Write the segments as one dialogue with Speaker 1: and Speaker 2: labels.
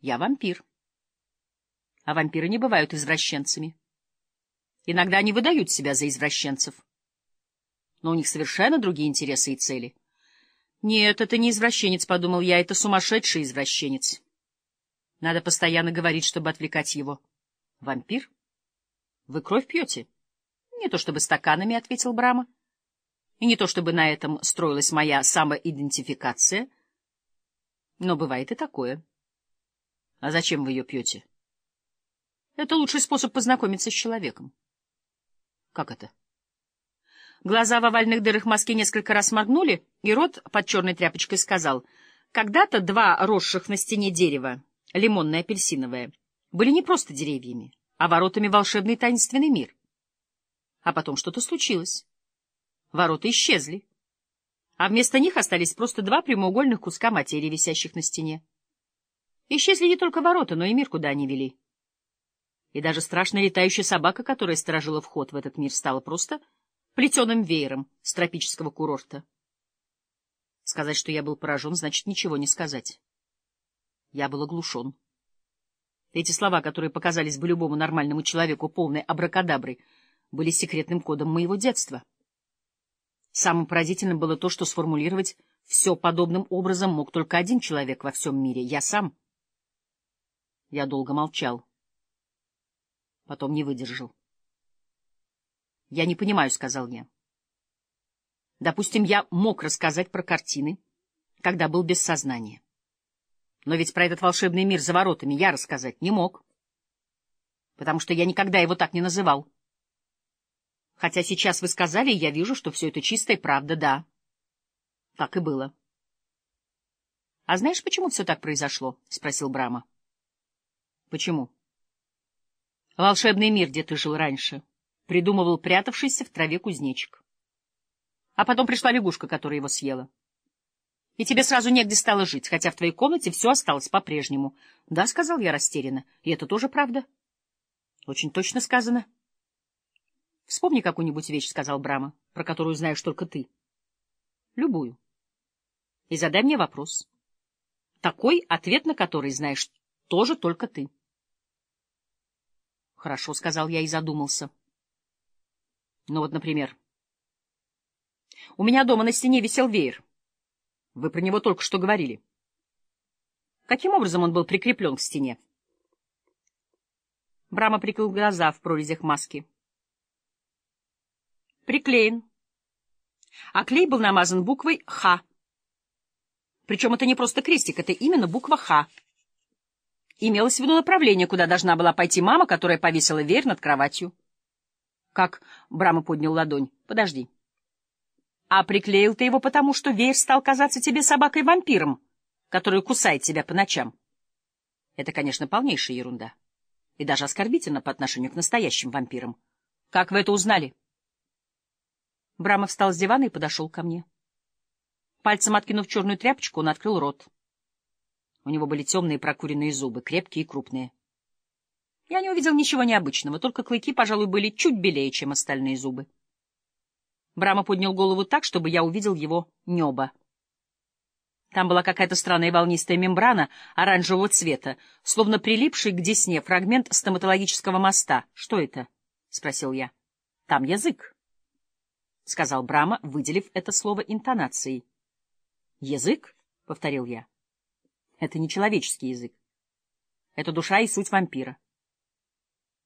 Speaker 1: Я вампир. А вампиры не бывают извращенцами. Иногда они выдают себя за извращенцев. Но у них совершенно другие интересы и цели. Нет, это не извращенец, — подумал я, — это сумасшедший извращенец. Надо постоянно говорить, чтобы отвлекать его. Вампир? Вы кровь пьете? Не то чтобы стаканами, — ответил Брама. И не то чтобы на этом строилась моя самоидентификация. Но бывает и такое. А зачем вы ее пьете? Это лучший способ познакомиться с человеком. Как это? Глаза в овальных дырах маски несколько раз моргнули, и рот под черной тряпочкой сказал, «Когда-то два росших на стене дерева, лимонное и апельсиновое, были не просто деревьями, а воротами волшебный таинственный мир. А потом что-то случилось. Ворота исчезли, а вместо них остались просто два прямоугольных куска материи, висящих на стене. Исчезли не только ворота, но и мир, куда они вели. И даже страшная летающая собака, которая сторожила вход в этот мир, стала просто плетеным веером с тропического курорта. Сказать, что я был поражен, значит ничего не сказать. Я был оглушен. Эти слова, которые показались бы любому нормальному человеку полной абракадаброй, были секретным кодом моего детства. Самым поразительным было то, что сформулировать все подобным образом мог только один человек во всем мире — я сам. Я долго молчал. Потом не выдержал. — Я не понимаю, — сказал я. Допустим, я мог рассказать про картины, когда был без сознания. Но ведь про этот волшебный мир за воротами я рассказать не мог, потому что я никогда его так не называл. Хотя сейчас вы сказали, я вижу, что все это чистая правда, да. Так и было. — А знаешь, почему все так произошло? — спросил Брама. — Почему? — Волшебный мир, где ты жил раньше. — придумывал прятавшийся в траве кузнечик. А потом пришла лягушка, которая его съела. И тебе сразу негде стало жить, хотя в твоей комнате все осталось по-прежнему. — Да, — сказал я растерянно, — и это тоже правда. — Очень точно сказано. — Вспомни какую-нибудь вещь, — сказал Брама, — про которую знаешь только ты. — Любую. И задай мне вопрос. Такой, ответ на который знаешь тоже только ты. — Хорошо, — сказал я и задумался. — ну вот, например, у меня дома на стене висел веер. Вы про него только что говорили. Каким образом он был прикреплен к стене? Брама прикрыл глаза в прорезях маски. Приклеен. А клей был намазан буквой «Х». Причем это не просто крестик, это именно буква «Х». Имелось в виду направление, куда должна была пойти мама, которая повесила веер над кроватью. Как Брама поднял ладонь. Подожди. А приклеил ты его потому, что веер стал казаться тебе собакой-вампиром, которая кусает тебя по ночам. Это, конечно, полнейшая ерунда. И даже оскорбительно по отношению к настоящим вампирам. Как вы это узнали? Брама встал с дивана и подошел ко мне. Пальцем откинув черную тряпочку, он открыл рот. У него были темные прокуренные зубы, крепкие и крупные. Я не увидел ничего необычного, только клыки, пожалуй, были чуть белее, чем остальные зубы. Брама поднял голову так, чтобы я увидел его небо. Там была какая-то странная волнистая мембрана оранжевого цвета, словно прилипший к десне фрагмент стоматологического моста. — Что это? — спросил я. — Там язык, — сказал Брама, выделив это слово интонацией. — Язык? — повторил я. — Это не человеческий язык. Это душа и суть вампира.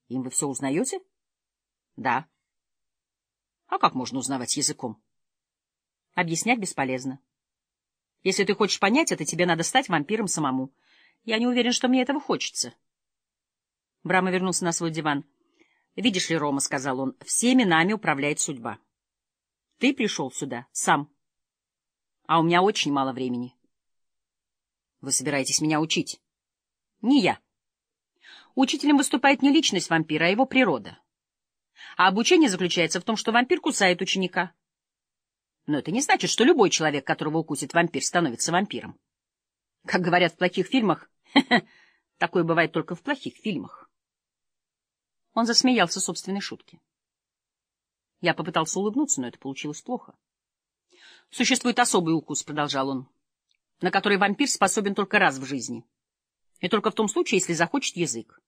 Speaker 1: Им вы все узнаете? Да. А как можно узнавать языком? Объяснять бесполезно. Если ты хочешь понять это, тебе надо стать вампиром самому. Я не уверен, что мне этого хочется. Брама вернулся на свой диван. — Видишь ли, Рома, — сказал он, — всеми нами управляет судьба. Ты пришел сюда сам. А у меня очень мало времени. Вы собираетесь меня учить? Не я. Учителем выступает не личность вампира, а его природа. А обучение заключается в том, что вампир кусает ученика. Но это не значит, что любой человек, которого укусит вампир, становится вампиром. Как говорят в плохих фильмах, такое бывает только в плохих фильмах. Он засмеялся собственной шутке. Я попытался улыбнуться, но это получилось плохо. Существует особый укус, — продолжал он, — на который вампир способен только раз в жизни. И только в том случае, если захочет язык.